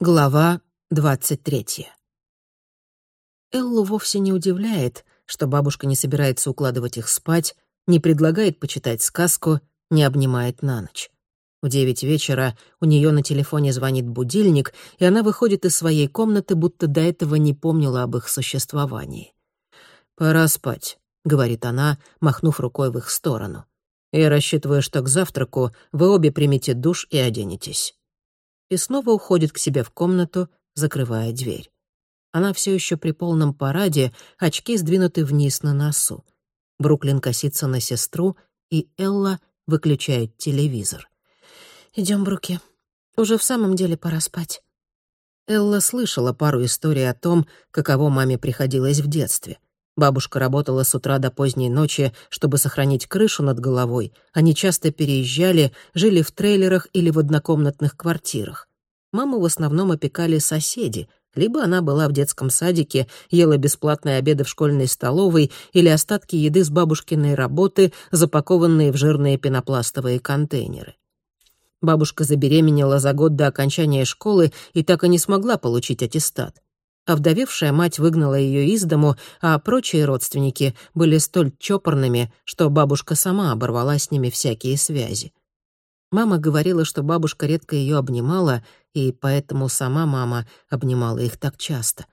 Глава двадцать третья. Эллу вовсе не удивляет, что бабушка не собирается укладывать их спать, не предлагает почитать сказку, не обнимает на ночь. В девять вечера у нее на телефоне звонит будильник, и она выходит из своей комнаты, будто до этого не помнила об их существовании. «Пора спать», — говорит она, махнув рукой в их сторону. «Я рассчитываю, что к завтраку вы обе примете душ и оденетесь» и снова уходит к себе в комнату, закрывая дверь. Она все еще при полном параде, очки сдвинуты вниз на носу. Бруклин косится на сестру, и Элла выключает телевизор. Идем, Бруки. Уже в самом деле пора спать». Элла слышала пару историй о том, каково маме приходилось в детстве. Бабушка работала с утра до поздней ночи, чтобы сохранить крышу над головой. Они часто переезжали, жили в трейлерах или в однокомнатных квартирах. Маму в основном опекали соседи, либо она была в детском садике, ела бесплатные обеды в школьной столовой или остатки еды с бабушкиной работы, запакованные в жирные пенопластовые контейнеры. Бабушка забеременела за год до окончания школы и так и не смогла получить аттестат. Овдовевшая мать выгнала ее из дому, а прочие родственники были столь чопорными, что бабушка сама оборвала с ними всякие связи. Мама говорила, что бабушка редко ее обнимала, и поэтому сама мама обнимала их так часто.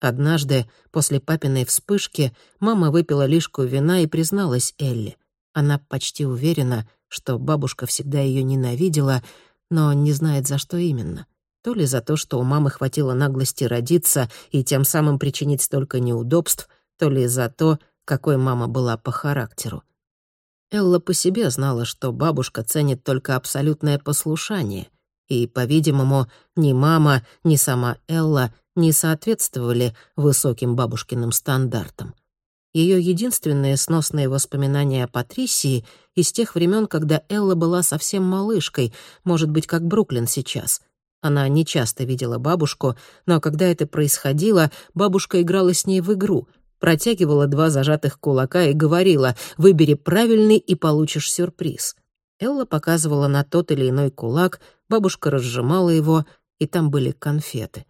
Однажды, после папиной вспышки, мама выпила лишку вина и призналась Элли. Она почти уверена, что бабушка всегда ее ненавидела, но не знает, за что именно — то ли за то, что у мамы хватило наглости родиться и тем самым причинить столько неудобств, то ли за то, какой мама была по характеру. Элла по себе знала, что бабушка ценит только абсолютное послушание, и, по-видимому, ни мама, ни сама Элла не соответствовали высоким бабушкиным стандартам. Ее единственные сносные воспоминания о Патрисии из тех времен, когда Элла была совсем малышкой, может быть, как Бруклин сейчас — она не часто видела бабушку, но когда это происходило, бабушка играла с ней в игру, протягивала два зажатых кулака и говорила «выбери правильный и получишь сюрприз». Элла показывала на тот или иной кулак, бабушка разжимала его, и там были конфеты.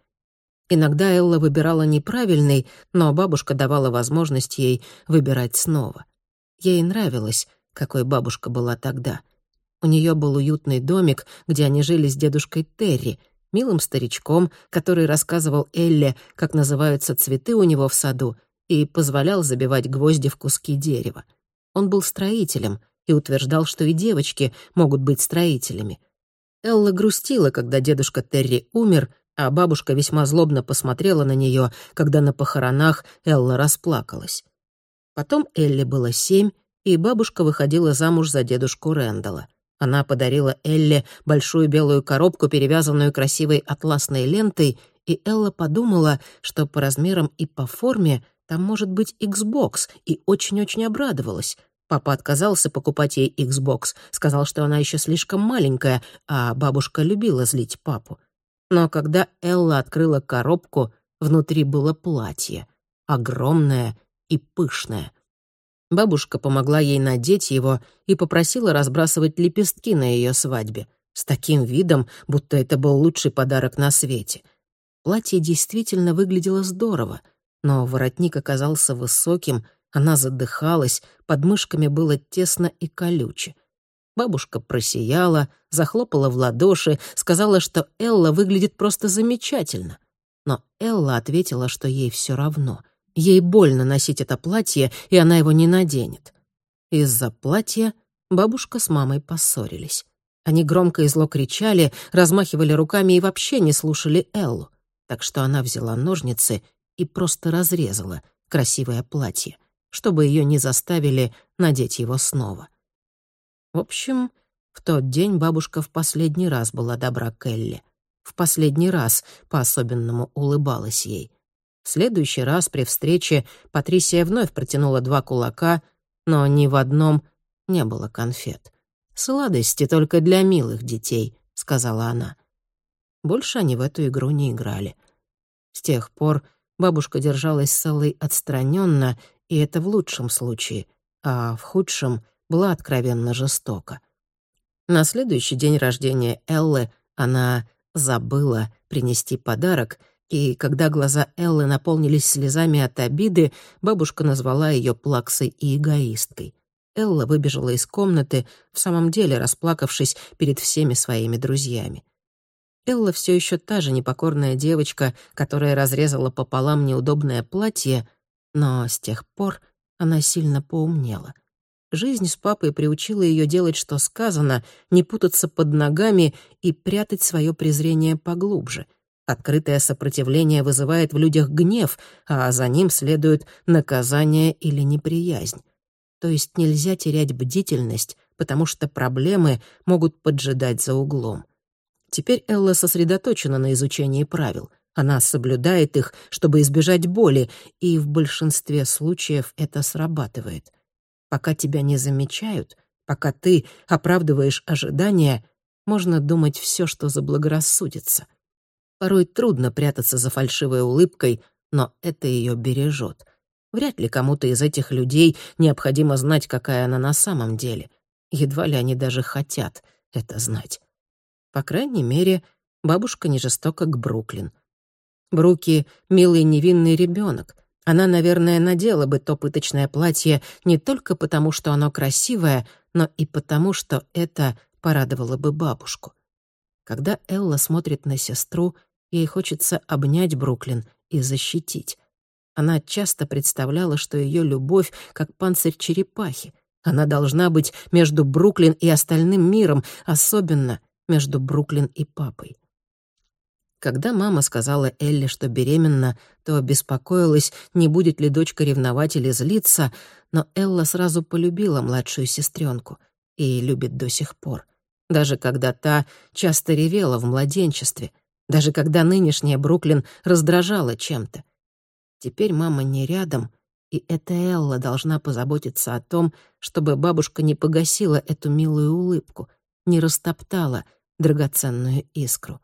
Иногда Элла выбирала неправильный, но бабушка давала возможность ей выбирать снова. Ей нравилось, какой бабушка была тогда — у нее был уютный домик, где они жили с дедушкой Терри, милым старичком, который рассказывал Элле, как называются цветы у него в саду, и позволял забивать гвозди в куски дерева. Он был строителем и утверждал, что и девочки могут быть строителями. Элла грустила, когда дедушка Терри умер, а бабушка весьма злобно посмотрела на нее, когда на похоронах Элла расплакалась. Потом Элле было семь, и бабушка выходила замуж за дедушку Рэндала — она подарила Элле большую белую коробку, перевязанную красивой атласной лентой, и Элла подумала, что по размерам и по форме там может быть Xbox, и очень-очень обрадовалась. Папа отказался покупать ей Xbox, сказал, что она еще слишком маленькая, а бабушка любила злить папу. Но когда Элла открыла коробку, внутри было платье, огромное и пышное — Бабушка помогла ей надеть его и попросила разбрасывать лепестки на ее свадьбе, с таким видом, будто это был лучший подарок на свете. Платье действительно выглядело здорово, но воротник оказался высоким, она задыхалась, под мышками было тесно и колюче. Бабушка просияла, захлопала в ладоши, сказала, что Элла выглядит просто замечательно. Но Элла ответила, что ей все равно — Ей больно носить это платье, и она его не наденет. Из-за платья бабушка с мамой поссорились. Они громко и зло кричали, размахивали руками и вообще не слушали Эллу. Так что она взяла ножницы и просто разрезала красивое платье, чтобы ее не заставили надеть его снова. В общем, в тот день бабушка в последний раз была добра к Элле. В последний раз по-особенному улыбалась ей — следующий раз при встрече Патрисия вновь протянула два кулака, но ни в одном не было конфет. «Сладости только для милых детей», — сказала она. Больше они в эту игру не играли. С тех пор бабушка держалась с Эллой отстраненно, и это в лучшем случае, а в худшем была откровенно жестока. На следующий день рождения Эллы она забыла принести подарок, и когда глаза Эллы наполнились слезами от обиды, бабушка назвала ее плаксой и эгоисткой. Элла выбежала из комнаты, в самом деле расплакавшись перед всеми своими друзьями. Элла все еще та же непокорная девочка, которая разрезала пополам неудобное платье, но с тех пор она сильно поумнела. Жизнь с папой приучила ее делать, что сказано, не путаться под ногами и прятать свое презрение поглубже. Открытое сопротивление вызывает в людях гнев, а за ним следует наказание или неприязнь. То есть нельзя терять бдительность, потому что проблемы могут поджидать за углом. Теперь Элла сосредоточена на изучении правил. Она соблюдает их, чтобы избежать боли, и в большинстве случаев это срабатывает. Пока тебя не замечают, пока ты оправдываешь ожидания, можно думать все, что заблагорассудится. Порой трудно прятаться за фальшивой улыбкой, но это ее бережет. Вряд ли кому-то из этих людей необходимо знать, какая она на самом деле. Едва ли они даже хотят это знать. По крайней мере, бабушка не жестока к Бруклин. Бруки — милый невинный ребенок. Она, наверное, надела бы то пыточное платье не только потому, что оно красивое, но и потому, что это порадовало бы бабушку. Когда Элла смотрит на сестру, ей хочется обнять Бруклин и защитить. Она часто представляла, что ее любовь как панцирь черепахи. Она должна быть между Бруклин и остальным миром, особенно между Бруклин и папой. Когда мама сказала Элли, что беременна, то обеспокоилась, не будет ли дочка ревновать или злиться, но Элла сразу полюбила младшую сестренку и любит до сих пор. Даже когда та часто ревела в младенчестве, даже когда нынешняя Бруклин раздражала чем-то. Теперь мама не рядом, и эта Элла должна позаботиться о том, чтобы бабушка не погасила эту милую улыбку, не растоптала драгоценную искру.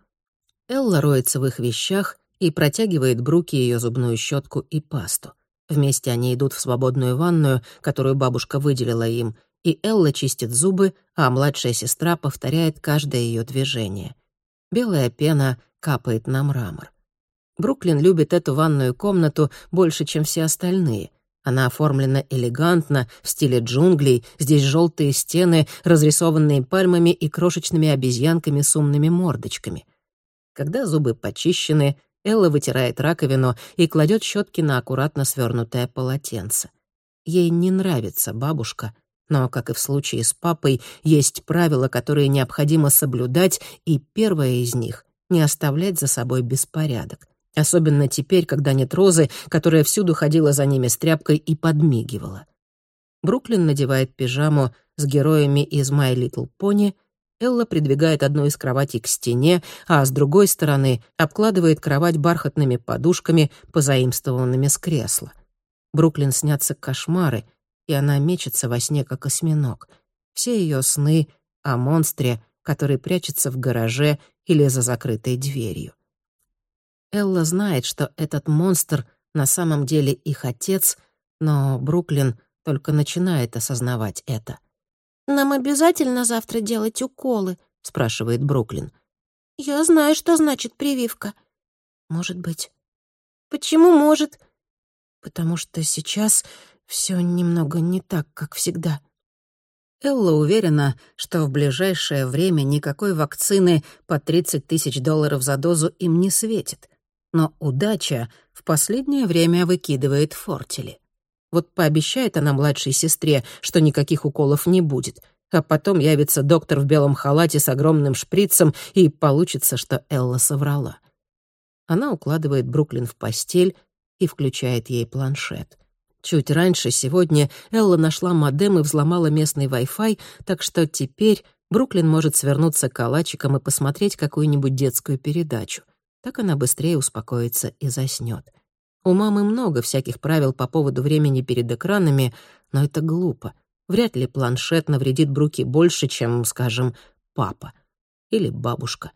Элла роется в их вещах и протягивает Бруки ее зубную щетку и пасту. Вместе они идут в свободную ванную, которую бабушка выделила им, и Элла чистит зубы, а младшая сестра повторяет каждое ее движение. Белая пена капает на мрамор. Бруклин любит эту ванную комнату больше, чем все остальные. Она оформлена элегантно, в стиле джунглей, здесь желтые стены, разрисованные пальмами и крошечными обезьянками с умными мордочками. Когда зубы почищены, Элла вытирает раковину и кладет щетки на аккуратно свернутое полотенце. Ей не нравится бабушка, но, как и в случае с папой, есть правила, которые необходимо соблюдать, и первое из них — не оставлять за собой беспорядок. Особенно теперь, когда нет Розы, которая всюду ходила за ними с тряпкой и подмигивала. Бруклин надевает пижаму с героями из «My Little Pony», Элла придвигает одну из кроватей к стене, а с другой стороны обкладывает кровать бархатными подушками, позаимствованными с кресла. Бруклин снятся кошмары, и она мечется во сне, как осьминог. Все ее сны о монстре, который прячется в гараже или за закрытой дверью. Элла знает, что этот монстр на самом деле их отец, но Бруклин только начинает осознавать это. «Нам обязательно завтра делать уколы?» — спрашивает Бруклин. «Я знаю, что значит прививка». «Может быть». «Почему может?» «Потому что сейчас все немного не так, как всегда». Элла уверена, что в ближайшее время никакой вакцины по 30 тысяч долларов за дозу им не светит но удача в последнее время выкидывает фортели. Вот пообещает она младшей сестре, что никаких уколов не будет, а потом явится доктор в белом халате с огромным шприцем, и получится, что Элла соврала. Она укладывает Бруклин в постель и включает ей планшет. Чуть раньше сегодня Элла нашла модем и взломала местный Wi-Fi, так что теперь Бруклин может свернуться калачиком и посмотреть какую-нибудь детскую передачу — так она быстрее успокоится и заснёт. У мамы много всяких правил по поводу времени перед экранами, но это глупо. Вряд ли планшет навредит Бруки больше, чем, скажем, папа или бабушка.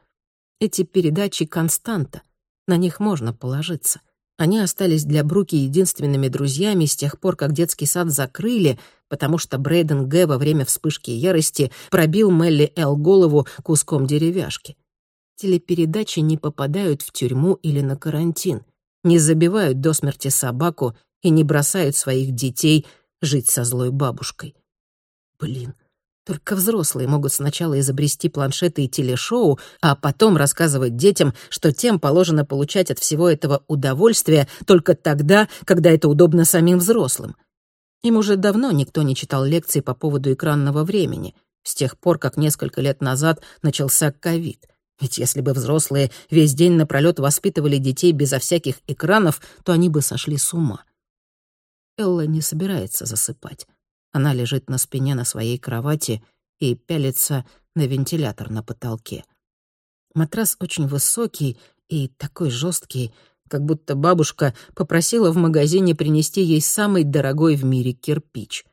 Эти передачи — константа, на них можно положиться. Они остались для Бруки единственными друзьями с тех пор, как детский сад закрыли, потому что Брейден Г. во время вспышки ярости пробил Мелли Эл голову куском деревяшки. телепередачи не попадают в тюрьму или на карантин, не забивают до смерти собаку и не бросают своих детей жить со злой бабушкой. Блин, только взрослые могут сначала изобрести планшеты и телешоу, а потом рассказывать детям, что тем положено получать от всего этого удовольствие только тогда, когда это удобно самим взрослым. Им уже давно никто не читал лекций по поводу экранного времени, с тех пор, как несколько лет назад начался ковид. Ведь если бы взрослые весь день напролёт воспитывали детей безо всяких экранов, то они бы сошли с ума. Элла не собирается засыпать. Она лежит на спине на своей кровати и пялится на вентилятор на потолке. Матрас очень высокий и такой жесткий, как будто бабушка попросила в магазине принести ей самый дорогой в мире кирпич.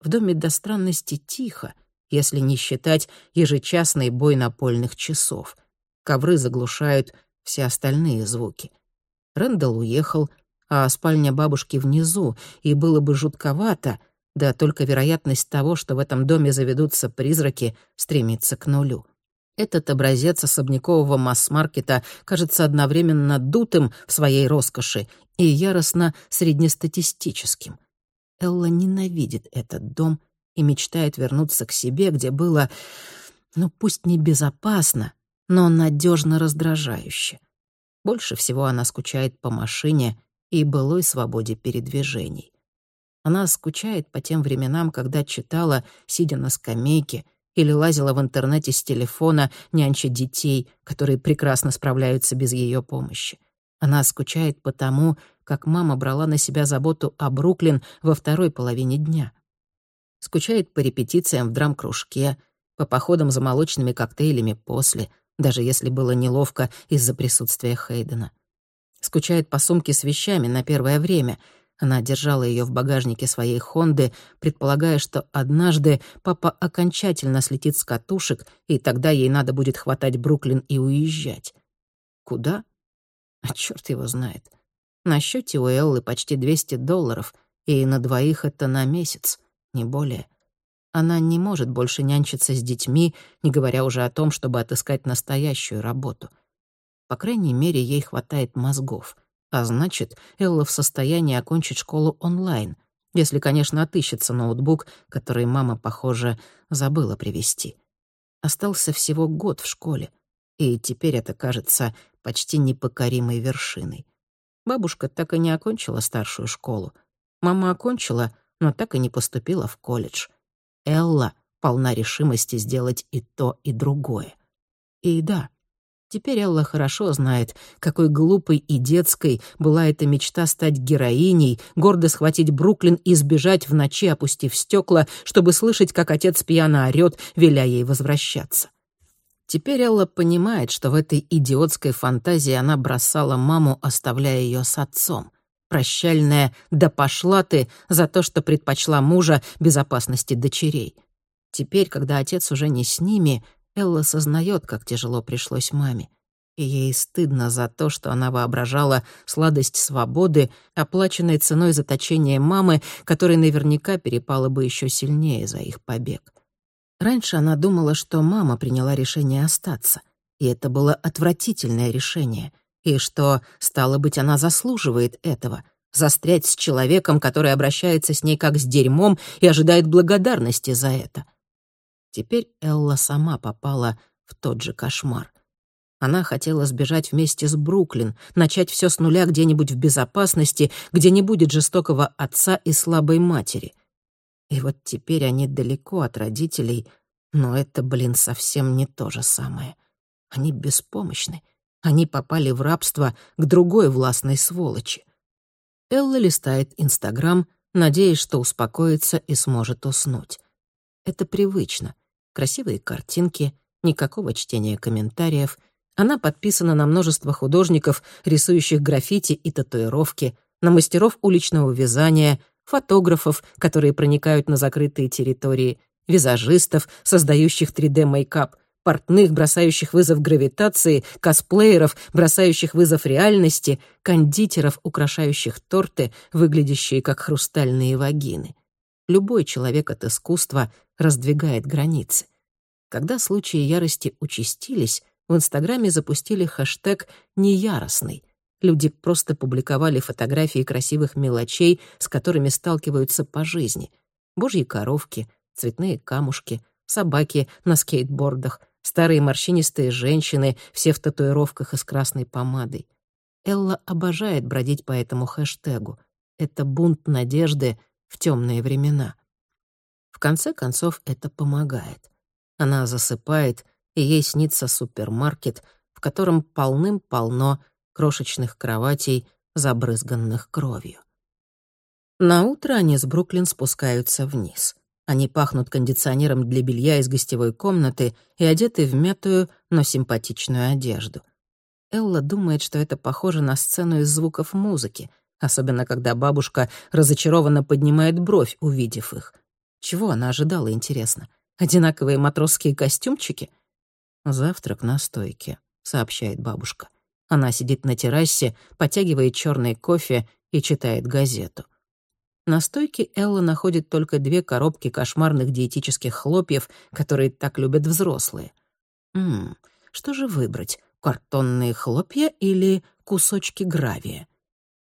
В доме до странности тихо, если не считать ежечасный бой напольных часов. Ковры заглушают все остальные звуки. Рэндалл уехал, а спальня бабушки внизу, и было бы жутковато, да только вероятность того, что в этом доме заведутся призраки, стремится к нулю. Этот образец особнякового масс-маркета кажется одновременно дутым в своей роскоши и яростно среднестатистическим. Элла ненавидит этот дом и мечтает вернуться к себе, где было, ну пусть не безопасно, но надежно раздражающе. Больше всего она скучает по машине и былой свободе передвижений. Она скучает по тем временам, когда читала, сидя на скамейке, или лазила в интернете с телефона, нянча детей, которые прекрасно справляются без ее помощи. Она скучает по тому, как мама брала на себя заботу о Бруклин во второй половине дня. Скучает по репетициям в драм-кружке, по походам за молочными коктейлями после, даже если было неловко из-за присутствия Хейдена. Скучает по сумке с вещами на первое время — она держала ее в багажнике своей «Хонды», предполагая, что однажды папа окончательно слетит с катушек, и тогда ей надо будет хватать Бруклин и уезжать. Куда? А черт его знает. На счете у Эллы почти 200 долларов, и на двоих это на месяц, не более. Она не может больше нянчиться с детьми, не говоря уже о том, чтобы отыскать настоящую работу. По крайней мере, ей хватает мозгов — а значит, Элла в состоянии окончить школу онлайн, если, конечно, отыщется ноутбук, который мама, похоже, забыла привезти. Остался всего год в школе, и теперь это кажется почти непокоримой вершиной. Бабушка так и не окончила старшую школу. Мама окончила, но так и не поступила в колледж. Элла полна решимости сделать и то, и другое. И да, Теперь Элла хорошо знает, какой глупой и детской была эта мечта стать героиней, гордо схватить Бруклин и сбежать в ночи, опустив стекла, чтобы слышать, как отец пьяно орёт, веля ей возвращаться. Теперь Элла понимает, что в этой идиотской фантазии она бросала маму, оставляя ее с отцом. Прощальная «да пошла ты» за то, что предпочла мужа безопасности дочерей. Теперь, когда отец уже не с ними, Элла сознает, как тяжело пришлось маме. И ей стыдно за то, что она воображала сладость свободы, оплаченной ценой заточения мамы, которой наверняка перепало бы еще сильнее за их побег. Раньше она думала, что мама приняла решение остаться, и это было отвратительное решение, и что, стало быть, она заслуживает этого — застрять с человеком, который обращается с ней как с дерьмом и ожидает благодарности за это — Теперь Элла сама попала в тот же кошмар. Она хотела сбежать вместе с Бруклин, начать все с нуля где-нибудь в безопасности, где не будет жестокого отца и слабой матери. И вот теперь они далеко от родителей, но это, блин, совсем не то же самое. Они беспомощны. Они попали в рабство к другой властной сволочи. Элла листает Инстаграм, надеясь, что успокоится и сможет уснуть. Это привычно красивые картинки, никакого чтения комментариев. Она подписана на множество художников, рисующих граффити и татуировки, на мастеров уличного вязания, фотографов, которые проникают на закрытые территории, визажистов, создающих 3D-мейкап, портных, бросающих вызов гравитации, косплееров, бросающих вызов реальности, кондитеров, украшающих торты, выглядящие как хрустальные вагины. Любой человек от искусства раздвигает границы. Когда случаи ярости участились, в Инстаграме запустили хэштег «неяростный». Люди просто публиковали фотографии красивых мелочей, с которыми сталкиваются по жизни. Божьи коровки, цветные камушки, собаки на скейтбордах, старые морщинистые женщины, все в татуировках и с красной помадой. Элла обожает бродить по этому хэштегу. Это бунт надежды в темные времена. В конце концов, это помогает. Она засыпает, и ей снится супермаркет, в котором полным-полно крошечных кроватей, забрызганных кровью. На утро они с Бруклин спускаются вниз. Они пахнут кондиционером для белья из гостевой комнаты и одеты в мятую, но симпатичную одежду. Элла думает, что это похоже на сцену из звуков музыки, особенно когда бабушка разочарованно поднимает бровь, увидев их. Чего она ожидала, интересно? Одинаковые матросские костюмчики? «Завтрак на стойке», — сообщает бабушка. Она сидит на террасе, потягивает черный кофе и читает газету. На стойке Элла находит только две коробки кошмарных диетических хлопьев, которые так любят взрослые. Ммм, что же выбрать? Картонные хлопья или кусочки гравия?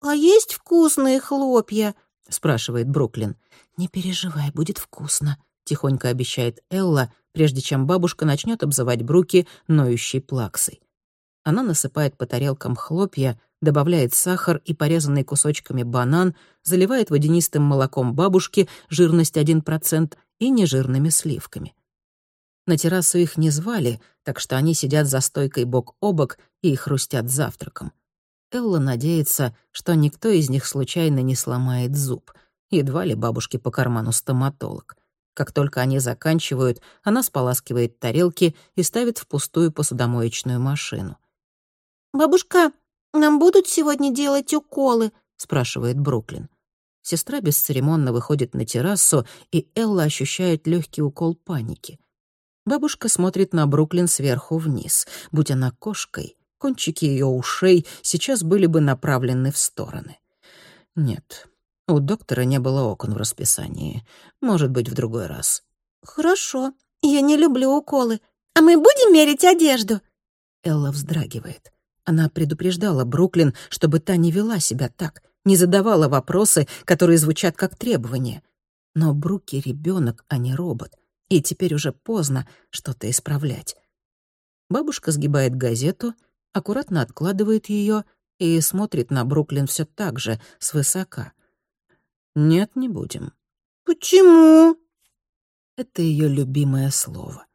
«А есть вкусные хлопья?» — спрашивает Бруклин. «Не переживай, будет вкусно», — тихонько обещает Элла, прежде чем бабушка начнет обзывать Бруки ноющей плаксой. Она насыпает по тарелкам хлопья, добавляет сахар и порезанный кусочками банан, заливает водянистым молоком бабушки, жирность 1%, и нежирными сливками. На террасу их не звали, так что они сидят за стойкой бок о бок и хрустят завтраком. Элла надеется, что никто из них случайно не сломает зуб. Едва ли бабушке по карману стоматолог. Как только они заканчивают, она споласкивает тарелки и ставит в пустую посудомоечную машину. «Бабушка, нам будут сегодня делать уколы?» — спрашивает Бруклин. Сестра бесцеремонно выходит на террасу, и Элла ощущает легкий укол паники. Бабушка смотрит на Бруклин сверху вниз. Будь она кошкой, кончики ее ушей сейчас были бы направлены в стороны. Нет, у доктора не было окон в расписании. Может быть, в другой раз. «Хорошо. Я не люблю уколы. А мы будем мерить одежду?» Элла вздрагивает. Она предупреждала Бруклин, чтобы та не вела себя так, не задавала вопросы, которые звучат как требования. Но Бруки — ребенок, а не робот и теперь уже поздно что-то исправлять. Бабушка сгибает газету, аккуратно откладывает ее и смотрит на Бруклин все так же, свысока. «Нет, не будем». «Почему?» Это ее любимое слово.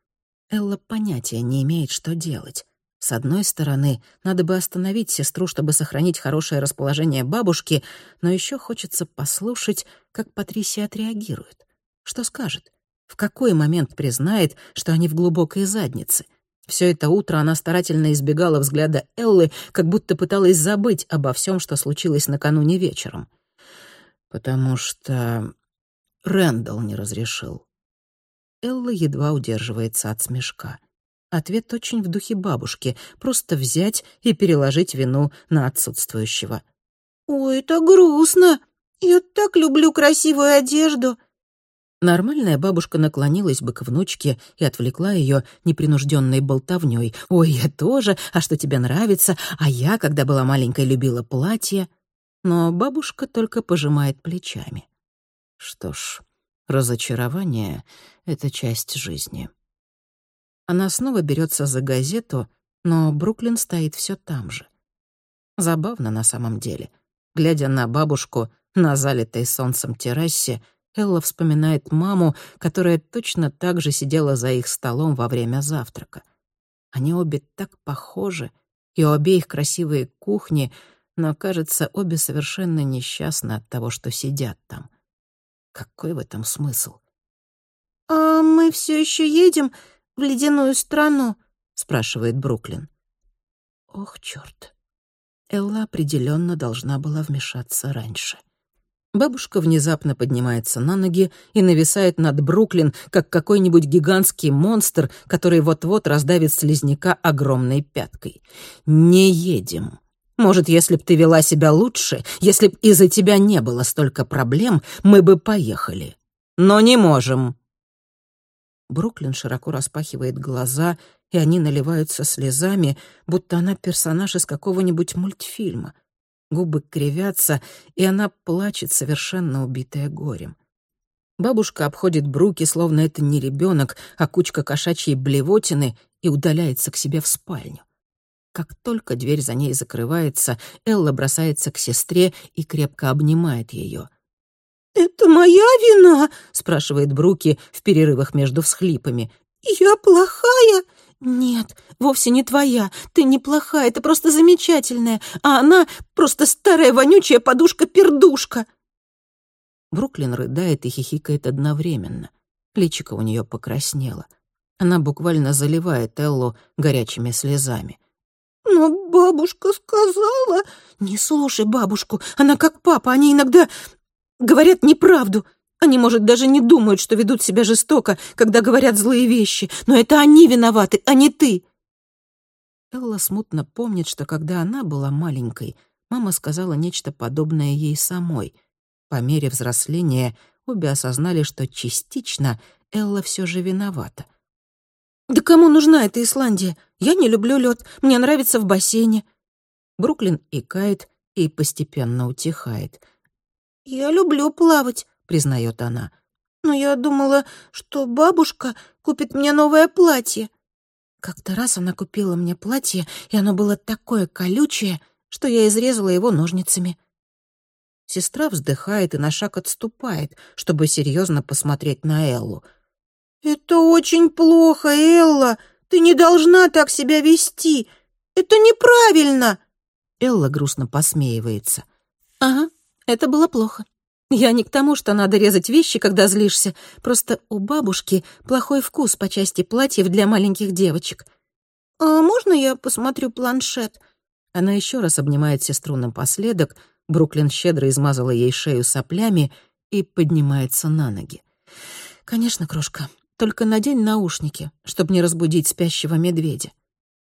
Элла понятия не имеет, что делать. С одной стороны, надо бы остановить сестру, чтобы сохранить хорошее расположение бабушки, но еще хочется послушать, как Патрисия отреагирует. Что скажет? В какой момент признает, что они в глубокой заднице? Все это утро она старательно избегала взгляда Эллы, как будто пыталась забыть обо всем, что случилось накануне вечером. Потому что Рэндалл не разрешил. Элла едва удерживается от смешка. Ответ очень в духе бабушки — просто взять и переложить вину на отсутствующего. «Ой, это грустно. Я так люблю красивую одежду», Нормальная бабушка наклонилась бы к внучке и отвлекла ее непринужденной болтовней. «Ой, я тоже, а что тебе нравится? А я, когда была маленькой, любила платье». Но бабушка только пожимает плечами. Что ж, разочарование — это часть жизни. Она снова берется за газету, но Бруклин стоит все там же. Забавно на самом деле. Глядя на бабушку на залитой солнцем террасе, Элла вспоминает маму, которая точно так же сидела за их столом во время завтрака. Они обе так похожи, и у обеих красивые кухни, но, кажется, обе совершенно несчастны от того, что сидят там. Какой в этом смысл? «А мы все еще едем в ледяную страну?» — спрашивает Бруклин. Ох, черт! Элла определенно должна была вмешаться раньше. Бабушка внезапно поднимается на ноги и нависает над Бруклин, как какой-нибудь гигантский монстр, который вот-вот раздавит слизняка огромной пяткой. «Не едем. Может, если б ты вела себя лучше, если б из-за тебя не было столько проблем, мы бы поехали. Но не можем». Бруклин широко распахивает глаза и они наливаются слезами, будто она персонаж из какого-нибудь мультфильма. Губы кривятся, и она плачет, совершенно убитая горем. Бабушка обходит Бруки, словно это не ребенок, а кучка кошачьей блевотины, и удаляется к себе в спальню. Как только дверь за ней закрывается, Элла бросается к сестре и крепко обнимает ее. «Это моя вина?» — спрашивает Бруки в перерывах между всхлипами. «Я плохая?» «Нет, вовсе не твоя. Ты не плохая, ты просто замечательная. А она просто старая вонючая подушка-пердушка». Бруклин рыдает и хихикает одновременно. Личико у нее покраснело. Она буквально заливает Эллу горячими слезами. «Но бабушка сказала...» «Не слушай бабушку, она как папа, они иногда говорят неправду. Они, может, даже не думают, что ведут себя жестоко, когда говорят злые вещи, но это они виноваты, а не ты». Элла смутно помнит, что когда она была маленькой, мама сказала нечто подобное ей самой. По мере взросления обе осознали, что частично Элла все же виновата. «Да кому нужна эта Исландия? Я не люблю лед, мне нравится в бассейне». Бруклин икает и постепенно утихает. «Я люблю плавать», — признает она. «Но я думала, что бабушка купит мне новое платье». Как-то раз она купила мне платье, и оно было такое колючее, что я изрезала его ножницами. Сестра вздыхает и на шаг отступает, чтобы серьезно посмотреть на Эллу. «Это очень плохо, Элла. Ты не должна так себя вести. Это неправильно!» Элла грустно посмеивается. «Ага, это было плохо. Я не к тому, что надо резать вещи, когда злишься. Просто у бабушки плохой вкус по части платьев для маленьких девочек. А можно я посмотрю планшет?» Она еще раз обнимает сестру напоследок, Бруклин щедро измазала ей шею соплями и поднимается на ноги. «Конечно, крошка, только надень наушники, чтобы не разбудить спящего медведя».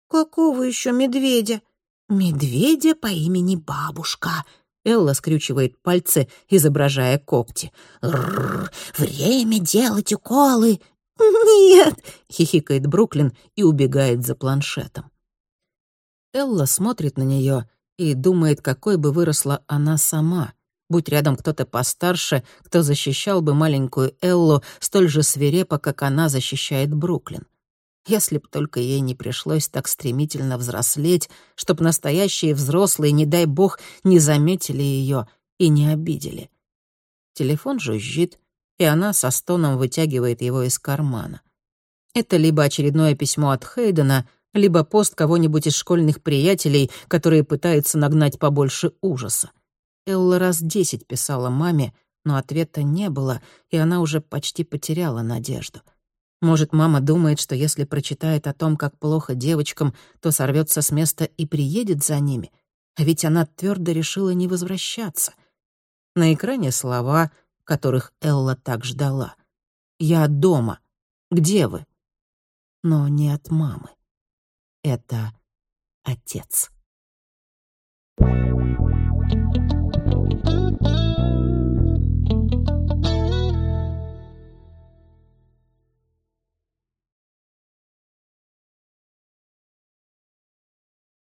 «Какого еще медведя?» «Медведя по имени Бабушка», Элла скрючивает пальцы, изображая когти. «Рррр, время делать уколы!» «Нет!» — хихикает Бруклин и убегает за планшетом. Элла смотрит на нее и думает, какой бы выросла она сама. Будь рядом кто-то постарше, кто защищал бы маленькую Эллу столь же свирепо, как она защищает Бруклин. Если б только ей не пришлось так стремительно взрослеть, чтоб настоящие взрослые, не дай бог, не заметили ее и не обидели. Телефон жужжит, и она со стоном вытягивает его из кармана. Это либо очередное письмо от Хейдена, либо пост кого-нибудь из школьных приятелей, которые пытаются нагнать побольше ужаса. Элла раз десять писала маме, но ответа не было, и она уже почти потеряла надежду — может, мама думает, что если прочитает о том, как плохо девочкам, то сорвется с места и приедет за ними. А ведь она твердо решила не возвращаться. На экране слова, которых Элла так ждала. «Я дома. Где вы?» Но не от мамы. Это отец. Thank you.